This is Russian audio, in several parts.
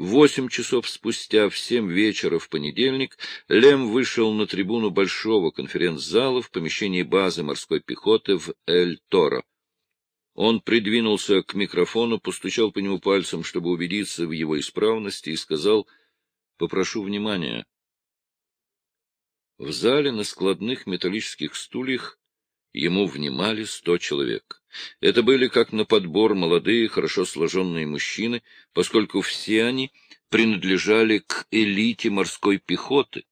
Восемь часов спустя, в семь вечера в понедельник, Лем вышел на трибуну большого конференц-зала в помещении базы морской пехоты в Эль-Торо. Он придвинулся к микрофону, постучал по нему пальцем, чтобы убедиться в его исправности, и сказал «Попрошу внимания». В зале на складных металлических стульях ему внимали сто человек. Это были как на подбор молодые, хорошо сложенные мужчины, поскольку все они принадлежали к элите морской пехоты,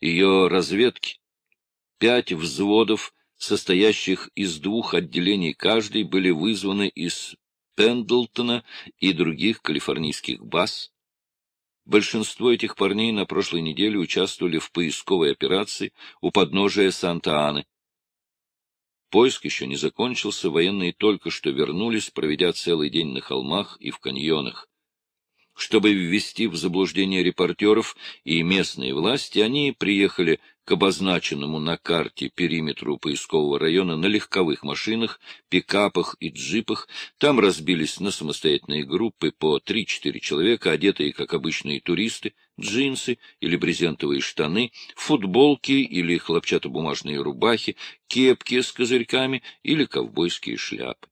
ее разведки. Пять взводов, состоящих из двух отделений каждый, были вызваны из Пендлтона и других калифорнийских баз. Большинство этих парней на прошлой неделе участвовали в поисковой операции у подножия Санта-Аны. Поиск еще не закончился, военные только что вернулись, проведя целый день на холмах и в каньонах. Чтобы ввести в заблуждение репортеров и местные власти, они приехали к обозначенному на карте периметру поискового района на легковых машинах, пикапах и джипах. Там разбились на самостоятельные группы по 3-4 человека, одетые, как обычные туристы, джинсы или брезентовые штаны, футболки или хлопчатобумажные рубахи, кепки с козырьками или ковбойские шляпы.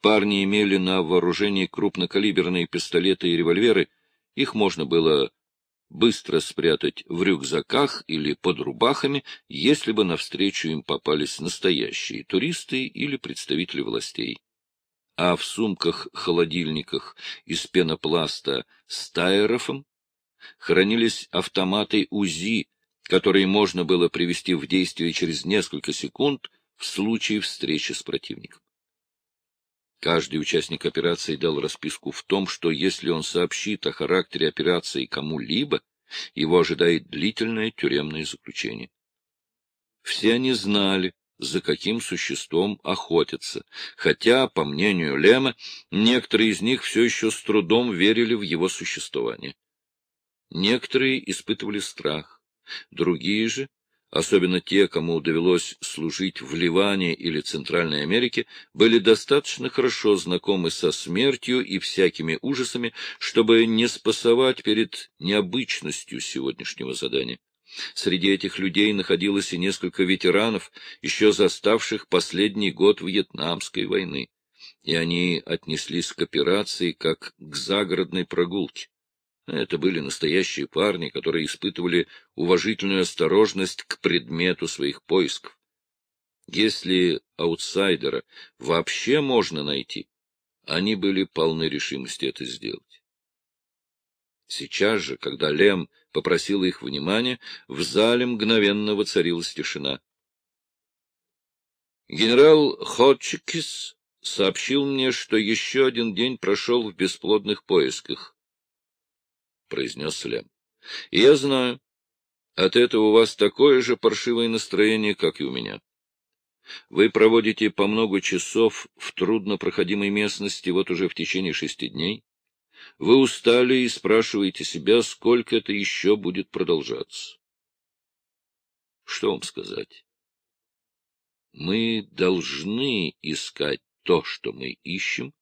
Парни имели на вооружении крупнокалиберные пистолеты и револьверы. Их можно было быстро спрятать в рюкзаках или под рубахами, если бы навстречу им попались настоящие туристы или представители властей. А в сумках-холодильниках из пенопласта с тайрофом хранились автоматы УЗИ, которые можно было привести в действие через несколько секунд в случае встречи с противником. Каждый участник операции дал расписку в том, что если он сообщит о характере операции кому-либо, его ожидает длительное тюремное заключение. Все они знали, за каким существом охотятся, хотя, по мнению Лема, некоторые из них все еще с трудом верили в его существование. Некоторые испытывали страх, другие же особенно те, кому довелось служить в Ливане или Центральной Америке, были достаточно хорошо знакомы со смертью и всякими ужасами, чтобы не спасовать перед необычностью сегодняшнего задания. Среди этих людей находилось и несколько ветеранов, еще заставших последний год Вьетнамской войны, и они отнеслись к операции как к загородной прогулке. Это были настоящие парни, которые испытывали уважительную осторожность к предмету своих поисков. Если аутсайдера вообще можно найти, они были полны решимости это сделать. Сейчас же, когда Лем попросил их внимания, в зале мгновенно воцарилась тишина. Генерал Ходчикис сообщил мне, что еще один день прошел в бесплодных поисках. — произнес Лем. — я знаю, от этого у вас такое же паршивое настроение, как и у меня. Вы проводите по много часов в труднопроходимой местности вот уже в течение шести дней. Вы устали и спрашиваете себя, сколько это еще будет продолжаться. Что вам сказать? Мы должны искать то, что мы ищем,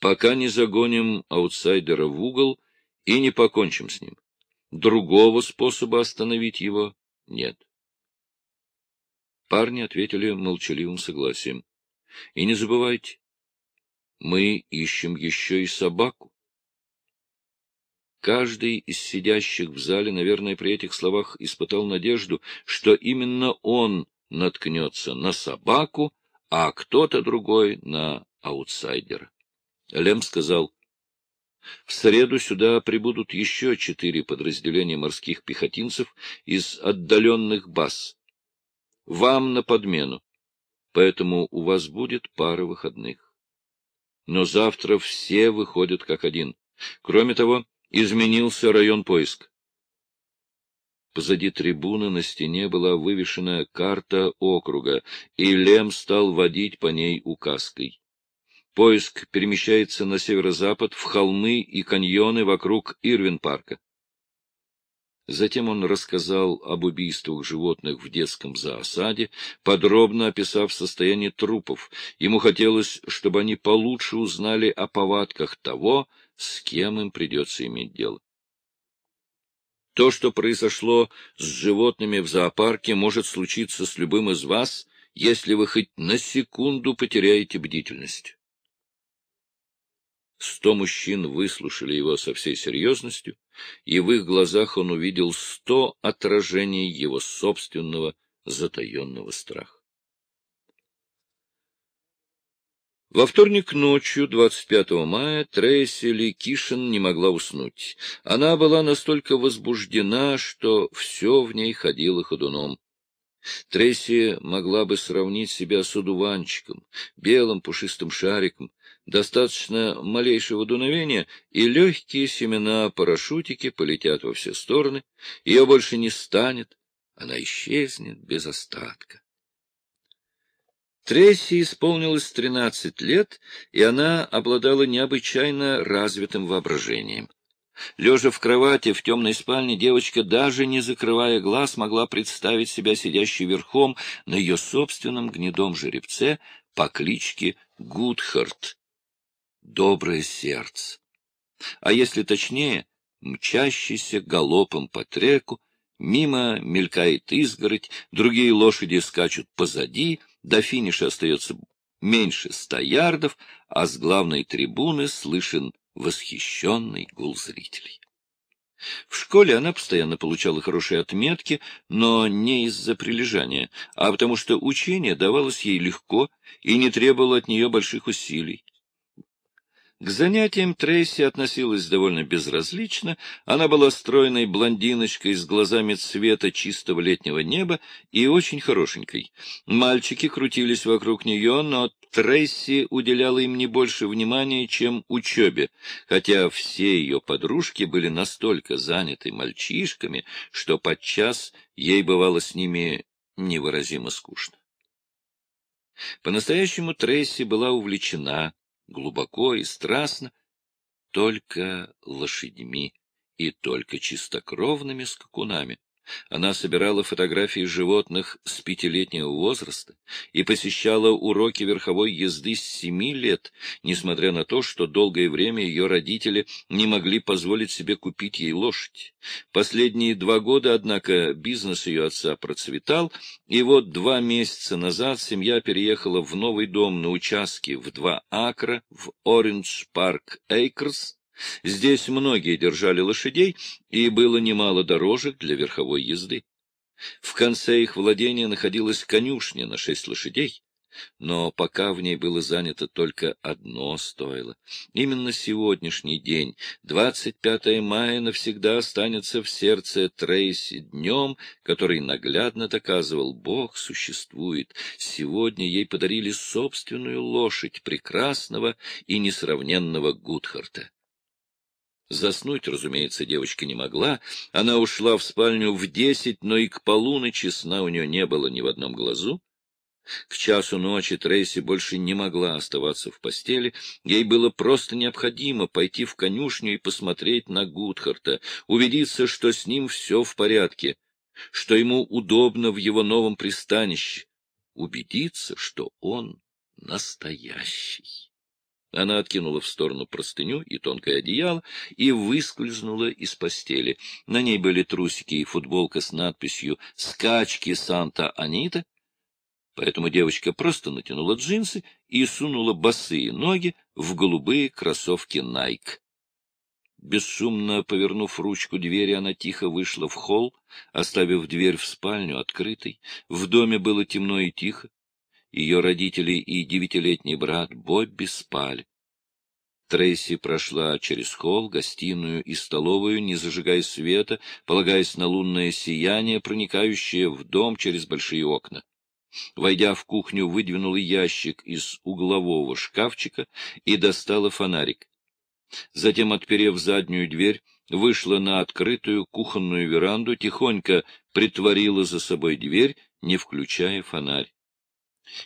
пока не загоним аутсайдера в угол и не покончим с ним. Другого способа остановить его нет. Парни ответили молчаливым согласием. И не забывайте, мы ищем еще и собаку. Каждый из сидящих в зале, наверное, при этих словах испытал надежду, что именно он наткнется на собаку, а кто-то другой — на аутсайдера. Лем сказал, в среду сюда прибудут еще четыре подразделения морских пехотинцев из отдаленных баз. Вам на подмену, поэтому у вас будет пара выходных. Но завтра все выходят как один. Кроме того, изменился район поиска. Позади трибуны на стене была вывешена карта округа, и Лем стал водить по ней указкой. Поиск перемещается на северо-запад, в холмы и каньоны вокруг Ирвин-парка. Затем он рассказал об убийствах животных в детском зоосаде, подробно описав состояние трупов. Ему хотелось, чтобы они получше узнали о повадках того, с кем им придется иметь дело. То, что произошло с животными в зоопарке, может случиться с любым из вас, если вы хоть на секунду потеряете бдительность. Сто мужчин выслушали его со всей серьезностью, и в их глазах он увидел сто отражений его собственного затаенного страха. Во вторник ночью, 25 мая, Трейси Ли Кишин не могла уснуть. Она была настолько возбуждена, что все в ней ходило ходуном. Трейси могла бы сравнить себя с одуванчиком, белым пушистым шариком, достаточно малейшего дуновения, и легкие семена-парашютики полетят во все стороны, ее больше не станет, она исчезнет без остатка. Тресси исполнилось тринадцать лет, и она обладала необычайно развитым воображением. Лежа в кровати в темной спальне, девочка, даже не закрывая глаз, могла представить себя сидящей верхом на ее собственном гнедом жеребце по кличке Гудхарт. Доброе сердце. А если точнее, мчащийся галопом по треку, мимо мелькает изгородь, другие лошади скачут позади — до финиша остается меньше ста ярдов, а с главной трибуны слышен восхищенный гул зрителей. В школе она постоянно получала хорошие отметки, но не из-за прилежания, а потому что учение давалось ей легко и не требовало от нее больших усилий. К занятиям Трейси относилась довольно безразлично. Она была стройной блондиночкой с глазами цвета чистого летнего неба и очень хорошенькой. Мальчики крутились вокруг нее, но Трейси уделяла им не больше внимания, чем учебе, хотя все ее подружки были настолько заняты мальчишками, что подчас ей бывало с ними невыразимо скучно. По-настоящему Трейси была увлечена глубоко и страстно, только лошадьми и только чистокровными скакунами. Она собирала фотографии животных с пятилетнего возраста и посещала уроки верховой езды с семи лет, несмотря на то, что долгое время ее родители не могли позволить себе купить ей лошадь. Последние два года, однако, бизнес ее отца процветал, и вот два месяца назад семья переехала в новый дом на участке в два акра в Ориндж Парк Эйкерс, Здесь многие держали лошадей, и было немало дорожек для верховой езды. В конце их владения находилась конюшня на шесть лошадей, но пока в ней было занято только одно стойло. Именно сегодняшний день, 25 мая, навсегда останется в сердце Трейси днем, который наглядно доказывал, Бог существует. Сегодня ей подарили собственную лошадь прекрасного и несравненного Гудхарта. Заснуть, разумеется, девочка не могла. Она ушла в спальню в десять, но и к полуночи сна у нее не было ни в одном глазу. К часу ночи Трейси больше не могла оставаться в постели. Ей было просто необходимо пойти в конюшню и посмотреть на Гудхарта, убедиться, что с ним все в порядке, что ему удобно в его новом пристанище, убедиться, что он настоящий. Она откинула в сторону простыню и тонкое одеяло и выскользнула из постели. На ней были трусики и футболка с надписью «Скачки Санта-Анита». Поэтому девочка просто натянула джинсы и сунула босые ноги в голубые кроссовки Nike. Бесшумно повернув ручку двери, она тихо вышла в холл, оставив дверь в спальню открытой. В доме было темно и тихо. Ее родители и девятилетний брат Бобби спали. Трейси прошла через холл, гостиную и столовую, не зажигая света, полагаясь на лунное сияние, проникающее в дом через большие окна. Войдя в кухню, выдвинула ящик из углового шкафчика и достала фонарик. Затем, отперев заднюю дверь, вышла на открытую кухонную веранду, тихонько притворила за собой дверь, не включая фонарь.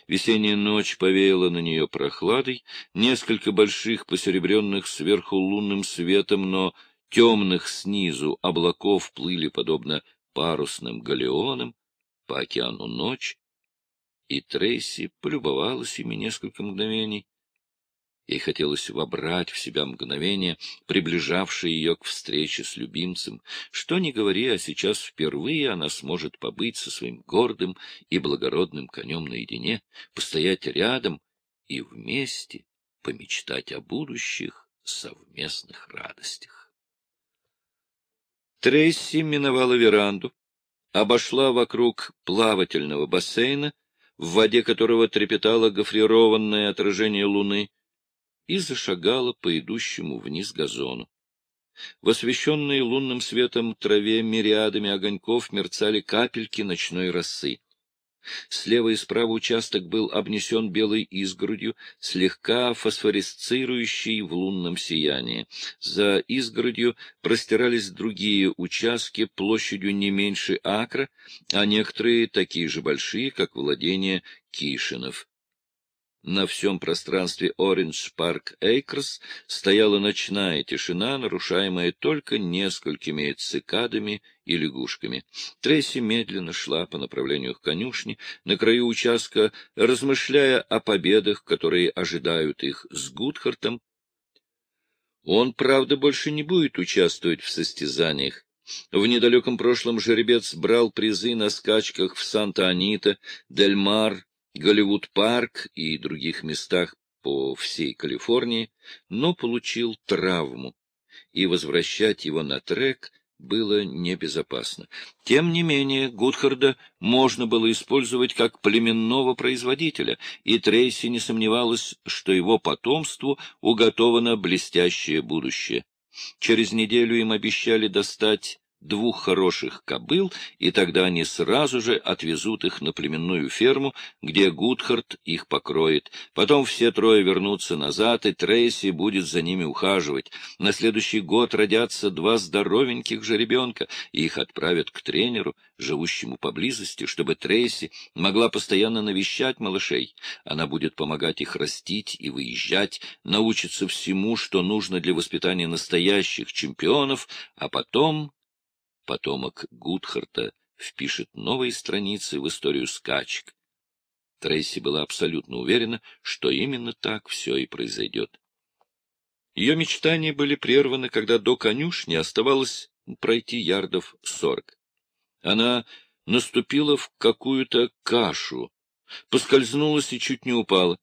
Весенняя ночь повеяла на нее прохладой, несколько больших посеребренных сверху лунным светом, но темных снизу облаков плыли подобно парусным галеонам по океану ночь, и Трейси полюбовалась ими несколько мгновений Ей хотелось вобрать в себя мгновение, приближавшее ее к встрече с любимцем. Что ни говори, а сейчас впервые она сможет побыть со своим гордым и благородным конем наедине, постоять рядом и вместе помечтать о будущих совместных радостях. Трейси миновала веранду, обошла вокруг плавательного бассейна, в воде которого трепетало гофрированное отражение луны, и зашагала по идущему вниз газону. В освещенной лунным светом траве мириадами огоньков мерцали капельки ночной росы. Слева и справа участок был обнесен белой изгородью, слегка фосфорисцирующей в лунном сиянии. За изгородью простирались другие участки площадью не меньше акра, а некоторые такие же большие, как владение Кишинов. На всем пространстве Ориндж Парк Эйкерс стояла ночная тишина, нарушаемая только несколькими цикадами и лягушками. Тресси медленно шла по направлению к конюшне, на краю участка, размышляя о победах, которые ожидают их с Гудхартом. Он, правда, больше не будет участвовать в состязаниях. В недалеком прошлом жеребец брал призы на скачках в Санта-Анита, Дель-Мар, Голливуд-парк и других местах по всей Калифорнии, но получил травму, и возвращать его на трек было небезопасно. Тем не менее, Гудхарда можно было использовать как племенного производителя, и Трейси не сомневалась, что его потомству уготовано блестящее будущее. Через неделю им обещали достать двух хороших кобыл, и тогда они сразу же отвезут их на племенную ферму, где Гудхард их покроет. Потом все трое вернутся назад, и Трейси будет за ними ухаживать. На следующий год родятся два здоровеньких жеребенка, и их отправят к тренеру, живущему поблизости, чтобы Трейси могла постоянно навещать малышей. Она будет помогать их растить и выезжать, научиться всему, что нужно для воспитания настоящих чемпионов, а потом потомок Гудхарта впишет новые страницы в историю скачек. Трейси была абсолютно уверена, что именно так все и произойдет. Ее мечтания были прерваны, когда до конюшни оставалось пройти ярдов сорок. Она наступила в какую-то кашу, поскользнулась и чуть не упала.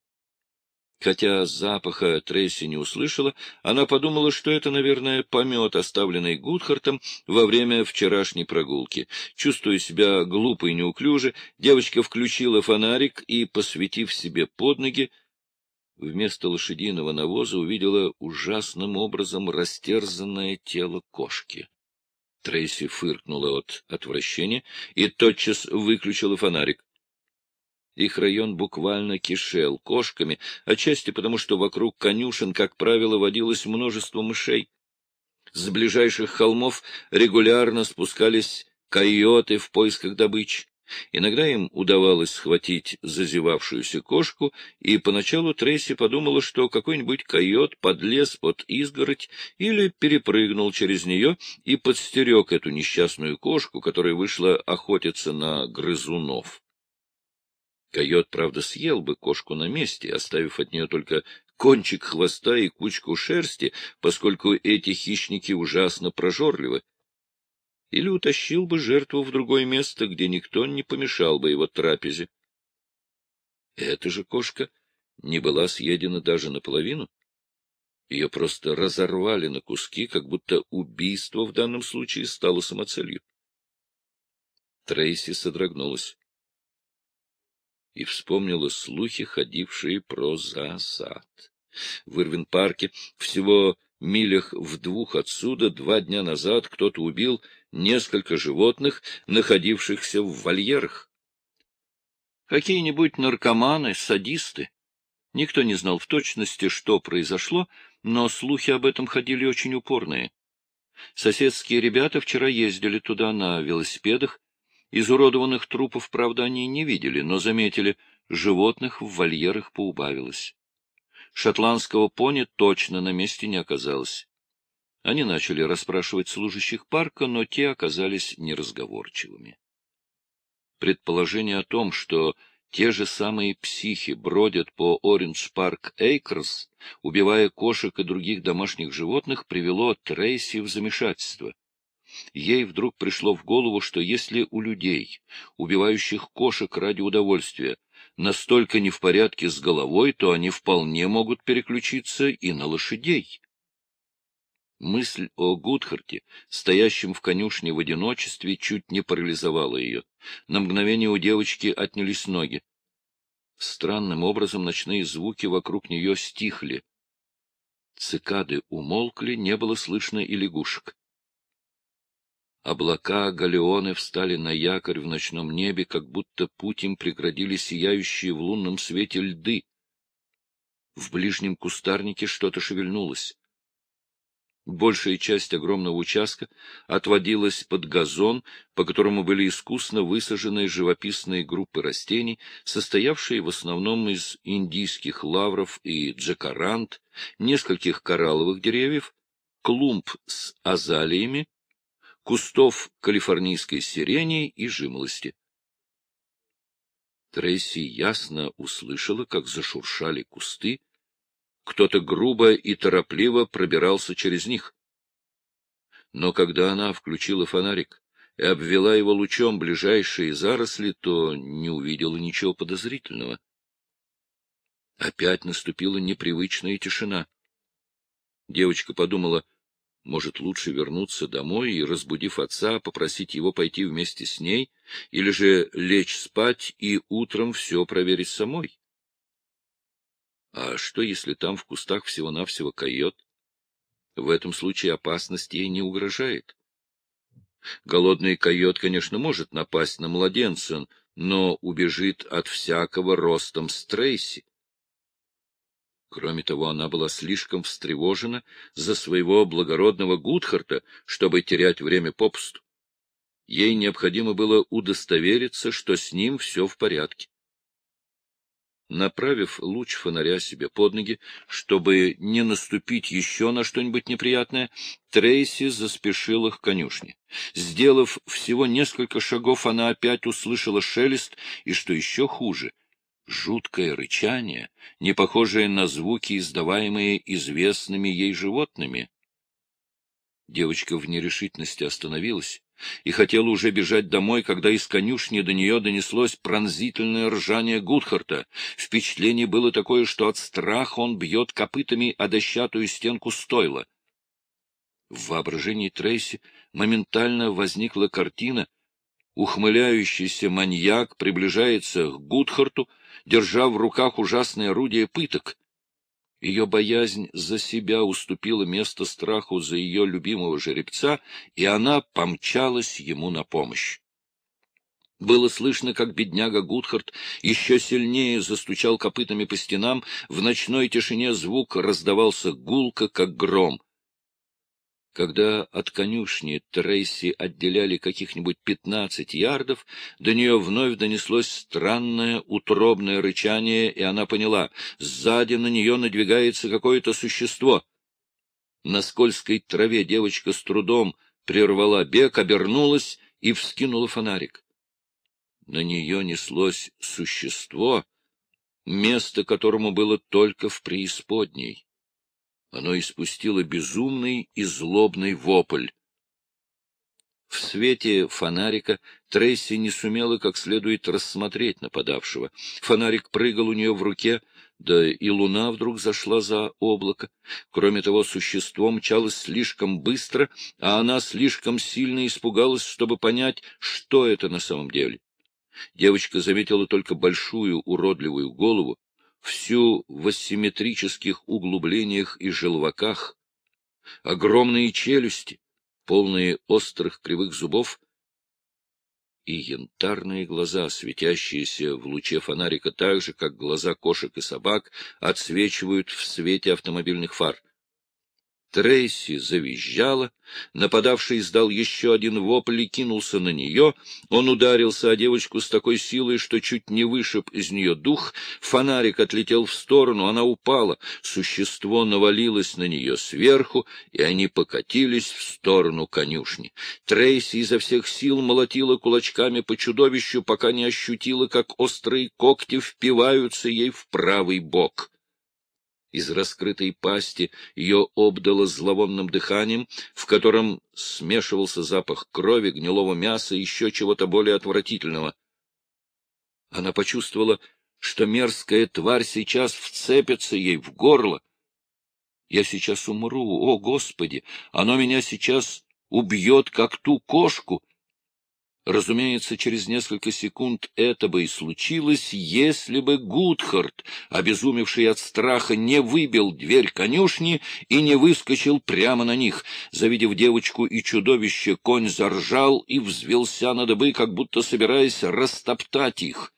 Хотя запаха Трейси не услышала, она подумала, что это, наверное, помет, оставленный Гудхартом во время вчерашней прогулки. Чувствуя себя глупо и неуклюже, девочка включила фонарик и, посветив себе под ноги, вместо лошадиного навоза увидела ужасным образом растерзанное тело кошки. Трейси фыркнула от отвращения и тотчас выключила фонарик. Их район буквально кишел кошками, отчасти потому, что вокруг конюшен, как правило, водилось множество мышей. С ближайших холмов регулярно спускались койоты в поисках добычи. Иногда им удавалось схватить зазевавшуюся кошку, и поначалу Трейси подумала, что какой-нибудь койот подлез под изгородь или перепрыгнул через нее и подстерег эту несчастную кошку, которая вышла охотиться на грызунов. Койот, правда, съел бы кошку на месте, оставив от нее только кончик хвоста и кучку шерсти, поскольку эти хищники ужасно прожорливы. Или утащил бы жертву в другое место, где никто не помешал бы его трапезе. Эта же кошка не была съедена даже наполовину. Ее просто разорвали на куски, как будто убийство в данном случае стало самоцелью. Трейси содрогнулась и вспомнила слухи, ходившие про засад. В Ирвин-парке, всего милях в двух отсюда, два дня назад кто-то убил несколько животных, находившихся в вольерах. Какие-нибудь наркоманы, садисты. Никто не знал в точности, что произошло, но слухи об этом ходили очень упорные. Соседские ребята вчера ездили туда на велосипедах Изуродованных трупов, правда, они не видели, но заметили, животных в вольерах поубавилось. Шотландского пони точно на месте не оказалось. Они начали расспрашивать служащих парка, но те оказались неразговорчивыми. Предположение о том, что Те же самые психи бродят по Ориндж Парк Эйкерс, убивая кошек и других домашних животных, привело Трейси в замешательство. Ей вдруг пришло в голову, что если у людей, убивающих кошек ради удовольствия, настолько не в порядке с головой, то они вполне могут переключиться и на лошадей. Мысль о Гудхарте, стоящем в конюшне в одиночестве, чуть не парализовала ее. На мгновение у девочки отнялись ноги. Странным образом ночные звуки вокруг нее стихли. Цикады умолкли, не было слышно и лягушек. Облака галеоны встали на якорь в ночном небе, как будто путь им преградили сияющие в лунном свете льды. В ближнем кустарнике что-то шевельнулось. Большая часть огромного участка отводилась под газон, по которому были искусно высажены живописные группы растений, состоявшие в основном из индийских лавров и джакарант, нескольких коралловых деревьев, клумб с азалиями, кустов калифорнийской сирени и жимолости. Трейси ясно услышала, как зашуршали кусты, кто-то грубо и торопливо пробирался через них. Но когда она включила фонарик и обвела его лучом ближайшие заросли, то не увидела ничего подозрительного. Опять наступила непривычная тишина. Девочка подумала, может, лучше вернуться домой и, разбудив отца, попросить его пойти вместе с ней, или же лечь спать и утром все проверить самой. А что, если там в кустах всего-навсего койот? В этом случае опасность ей не угрожает. Голодный койот, конечно, может напасть на младенца, но убежит от всякого ростом Стрейси. Кроме того, она была слишком встревожена за своего благородного Гудхарта, чтобы терять время попусту. Ей необходимо было удостовериться, что с ним все в порядке. Направив луч фонаря себе под ноги, чтобы не наступить еще на что-нибудь неприятное, Трейси заспешила к конюшне. Сделав всего несколько шагов, она опять услышала шелест, и, что еще хуже, жуткое рычание, не похожее на звуки, издаваемые известными ей животными. Девочка в нерешительности остановилась и хотела уже бежать домой, когда из конюшни до нее донеслось пронзительное ржание Гудхарта. Впечатление было такое, что от страха он бьет копытами о дощатую стенку стойла. В воображении Трейси моментально возникла картина. Ухмыляющийся маньяк приближается к Гудхарту, держа в руках ужасное орудие пыток. Ее боязнь за себя уступила место страху за ее любимого жеребца, и она помчалась ему на помощь. Было слышно, как бедняга Гудхард еще сильнее застучал копытами по стенам, в ночной тишине звук раздавался гулко, как гром. Когда от конюшни Трейси отделяли каких-нибудь пятнадцать ярдов, до нее вновь донеслось странное утробное рычание, и она поняла — сзади на нее надвигается какое-то существо. На скользкой траве девочка с трудом прервала бег, обернулась и вскинула фонарик. На нее неслось существо, место которому было только в преисподней. Оно испустило безумный и злобный вопль. В свете фонарика Трейси не сумела как следует рассмотреть нападавшего. Фонарик прыгал у нее в руке, да и луна вдруг зашла за облако. Кроме того, существо мчалось слишком быстро, а она слишком сильно испугалась, чтобы понять, что это на самом деле. Девочка заметила только большую уродливую голову, всю в асимметрических углублениях и желваках, огромные челюсти, полные острых кривых зубов, и янтарные глаза, светящиеся в луче фонарика так же, как глаза кошек и собак, отсвечивают в свете автомобильных фар. Трейси завизжала, нападавший издал еще один вопль и кинулся на нее. Он ударился о девочку с такой силой, что чуть не вышиб из нее дух. Фонарик отлетел в сторону, она упала. Существо навалилось на нее сверху, и они покатились в сторону конюшни. Трейси изо всех сил молотила кулачками по чудовищу, пока не ощутила, как острые когти впиваются ей в правый бок. Из раскрытой пасти ее обдало зловонным дыханием, в котором смешивался запах крови, гнилого мяса и еще чего-то более отвратительного. Она почувствовала, что мерзкая тварь сейчас вцепится ей в горло. Я сейчас умру, о, Господи! Оно меня сейчас убьет, как ту кошку, Разумеется, через несколько секунд это бы и случилось, если бы Гудхард, обезумевший от страха, не выбил дверь конюшни и не выскочил прямо на них. Завидев девочку и чудовище, конь заржал и взвелся на дыбы, как будто собираясь растоптать их.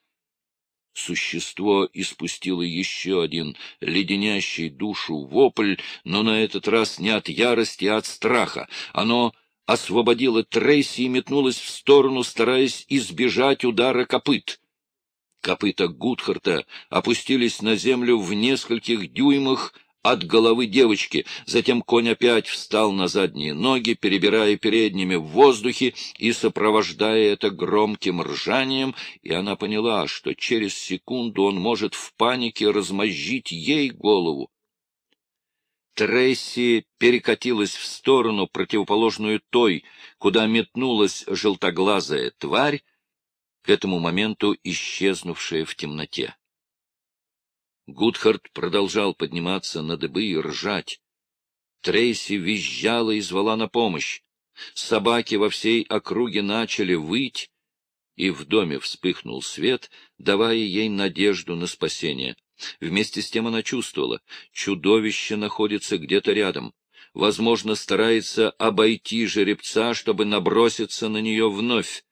Существо испустило еще один леденящий душу вопль, но на этот раз не от ярости, а от страха. Оно освободила Трейси и метнулась в сторону, стараясь избежать удара копыт. Копыта Гудхарта опустились на землю в нескольких дюймах от головы девочки. Затем конь опять встал на задние ноги, перебирая передними в воздухе и сопровождая это громким ржанием, и она поняла, что через секунду он может в панике размозжить ей голову. Тресси перекатилась в сторону, противоположную той, куда метнулась желтоглазая тварь, к этому моменту исчезнувшая в темноте. Гудхард продолжал подниматься на дыбы и ржать. Трейси визжала и звала на помощь. Собаки во всей округе начали выть, и в доме вспыхнул свет, давая ей надежду на спасение. Вместе с тем она чувствовала, чудовище находится где-то рядом. Возможно, старается обойти жеребца, чтобы наброситься на нее вновь.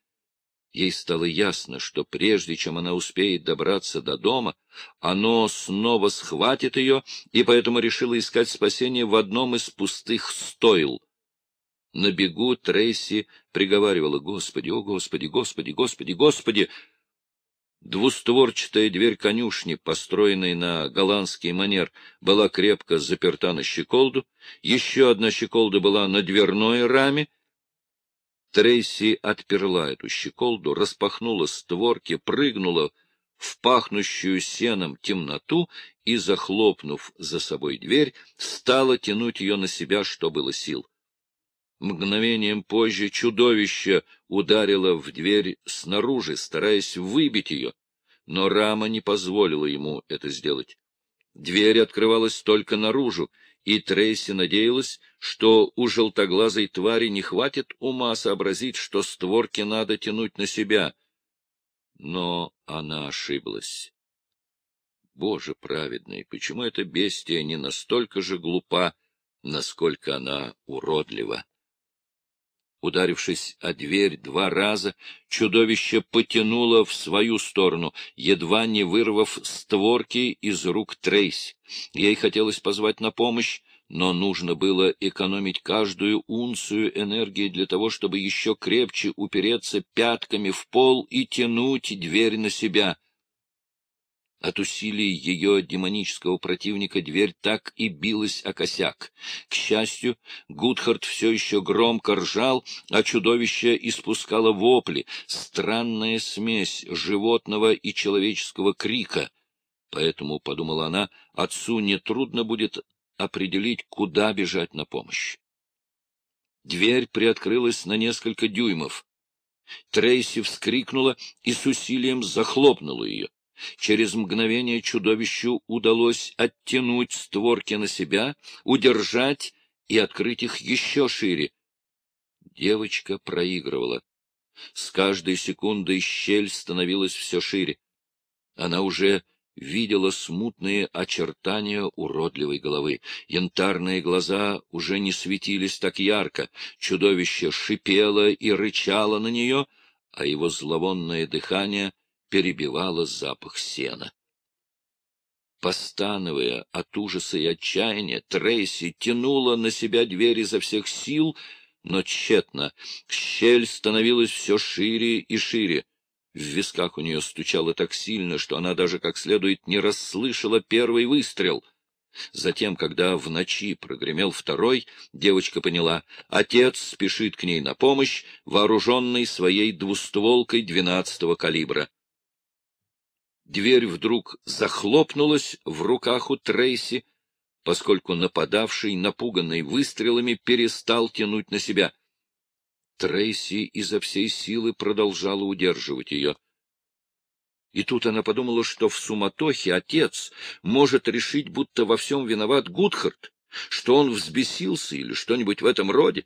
Ей стало ясно, что прежде чем она успеет добраться до дома, оно снова схватит ее, и поэтому решила искать спасение в одном из пустых стойл. На бегу Трейси приговаривала «Господи, о Господи, Господи, Господи, Господи!» Двустворчатая дверь конюшни, построенная на голландский манер, была крепко заперта на щеколду, еще одна щеколда была на дверной раме. Трейси отперла эту щеколду, распахнула створки, прыгнула в пахнущую сеном темноту и, захлопнув за собой дверь, стала тянуть ее на себя, что было сил. Мгновением позже чудовище ударило в дверь снаружи, стараясь выбить ее, но рама не позволила ему это сделать. Дверь открывалась только наружу, и Трейси надеялась, что у желтоглазой твари не хватит ума сообразить, что створки надо тянуть на себя. Но она ошиблась. Боже праведный, почему эта бестия не настолько же глупа, насколько она уродлива? Ударившись о дверь два раза, чудовище потянуло в свою сторону, едва не вырвав створки из рук Трейс. Ей хотелось позвать на помощь, но нужно было экономить каждую унцию энергии для того, чтобы еще крепче упереться пятками в пол и тянуть дверь на себя. От усилий ее демонического противника дверь так и билась о косяк. К счастью, Гудхард все еще громко ржал, а чудовище испускало вопли, странная смесь животного и человеческого крика. Поэтому, — подумала она, — отцу нетрудно будет определить, куда бежать на помощь. Дверь приоткрылась на несколько дюймов. Трейси вскрикнула и с усилием захлопнула ее. Через мгновение чудовищу удалось оттянуть створки на себя, удержать и открыть их еще шире. Девочка проигрывала. С каждой секундой щель становилась все шире. Она уже видела смутные очертания уродливой головы. Янтарные глаза уже не светились так ярко, чудовище шипело и рычало на нее, а его зловонное дыхание — перебивала запах сена. Постановая от ужаса и отчаяния, Трейси тянула на себя дверь изо всех сил, но тщетно. Щель становилась все шире и шире. В висках у нее стучало так сильно, что она даже как следует не расслышала первый выстрел. Затем, когда в ночи прогремел второй, девочка поняла — отец спешит к ней на помощь, вооруженный своей двустволкой двенадцатого калибра. Дверь вдруг захлопнулась в руках у Трейси, поскольку нападавший, напуганный выстрелами, перестал тянуть на себя. Трейси изо всей силы продолжала удерживать ее. И тут она подумала, что в суматохе отец может решить, будто во всем виноват Гудхард, что он взбесился или что-нибудь в этом роде.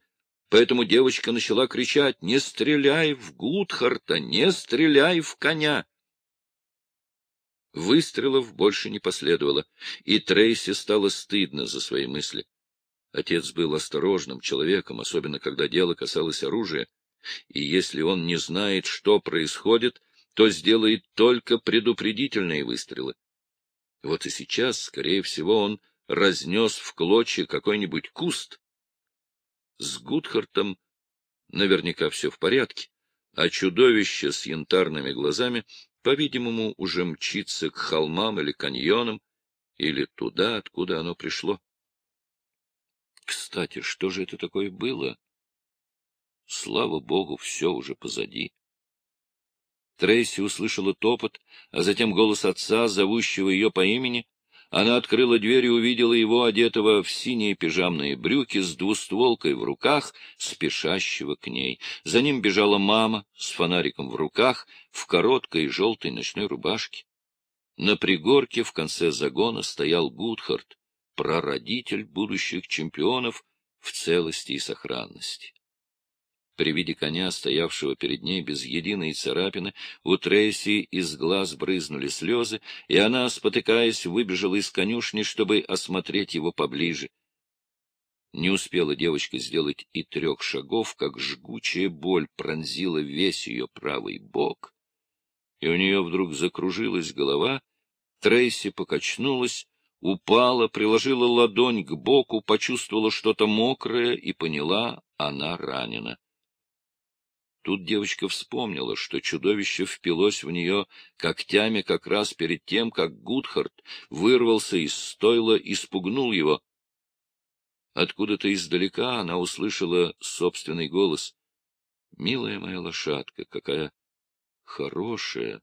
Поэтому девочка начала кричать «Не стреляй в Гудхарта! Не стреляй в коня!» Выстрелов больше не последовало, и Трейси стало стыдно за свои мысли. Отец был осторожным человеком, особенно когда дело касалось оружия, и если он не знает, что происходит, то сделает только предупредительные выстрелы. Вот и сейчас, скорее всего, он разнес в клочья какой-нибудь куст. С Гудхартом наверняка все в порядке, а чудовище с янтарными глазами по-видимому, уже мчится к холмам или каньонам, или туда, откуда оно пришло. Кстати, что же это такое было? Слава богу, все уже позади. Трейси услышала топот, а затем голос отца, зовущего ее по имени, она открыла дверь и увидела его, одетого в синие пижамные брюки, с двустволкой в руках, спешащего к ней. За ним бежала мама с фонариком в руках, в короткой желтой ночной рубашке. На пригорке в конце загона стоял Гудхард, прародитель будущих чемпионов в целости и сохранности. При виде коня, стоявшего перед ней без единой царапины, у Трейси из глаз брызнули слезы, и она, спотыкаясь, выбежала из конюшни, чтобы осмотреть его поближе. Не успела девочка сделать и трех шагов, как жгучая боль пронзила весь ее правый бок, и у нее вдруг закружилась голова, Трейси покачнулась, упала, приложила ладонь к боку, почувствовала что-то мокрое и поняла — она ранена. Тут девочка вспомнила, что чудовище впилось в нее когтями как раз перед тем, как Гудхард вырвался из стойла и спугнул его. Откуда-то издалека она услышала собственный голос. — Милая моя лошадка, какая хорошая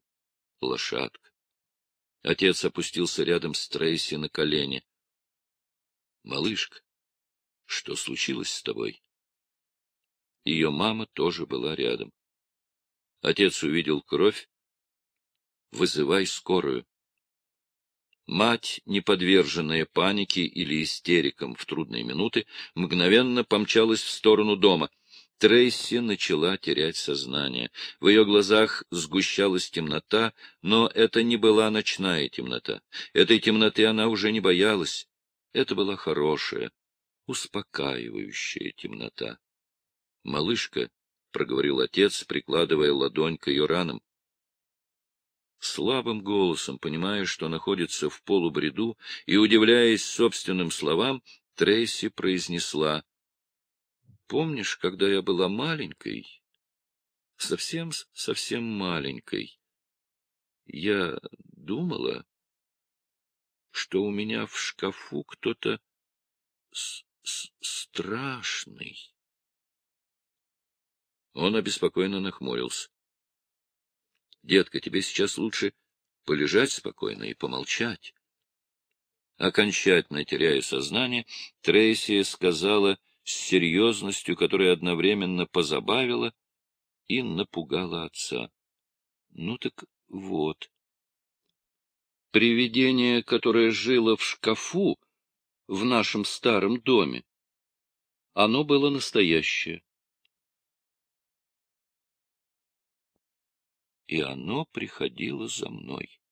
лошадка! Отец опустился рядом с Трейси на колени. — Малышка, что случилось с тобой? Ее мама тоже была рядом. Отец увидел кровь. «Вызывай скорую». Мать, не подверженная панике или истерикам в трудные минуты, мгновенно помчалась в сторону дома. Трейси начала терять сознание. В ее глазах сгущалась темнота, но это не была ночная темнота. Этой темноты она уже не боялась. Это была хорошая, успокаивающая темнота. — Малышка, — проговорил отец, прикладывая ладонь к ее ранам. Слабым голосом, понимая, что находится в полубреду, и удивляясь собственным словам, Трейси произнесла. — Помнишь, когда я была маленькой? Совсем, совсем маленькой. Я думала, что у меня в шкафу кто-то страшный. Он обеспокоенно нахмурился. — Детка, тебе сейчас лучше полежать спокойно и помолчать. Окончательно теряя сознание, Трейси сказала с серьезностью, которая одновременно позабавила и напугала отца. — Ну так вот. Привидение, которое жило в шкафу в нашем старом доме, оно было настоящее. И оно приходило за мной.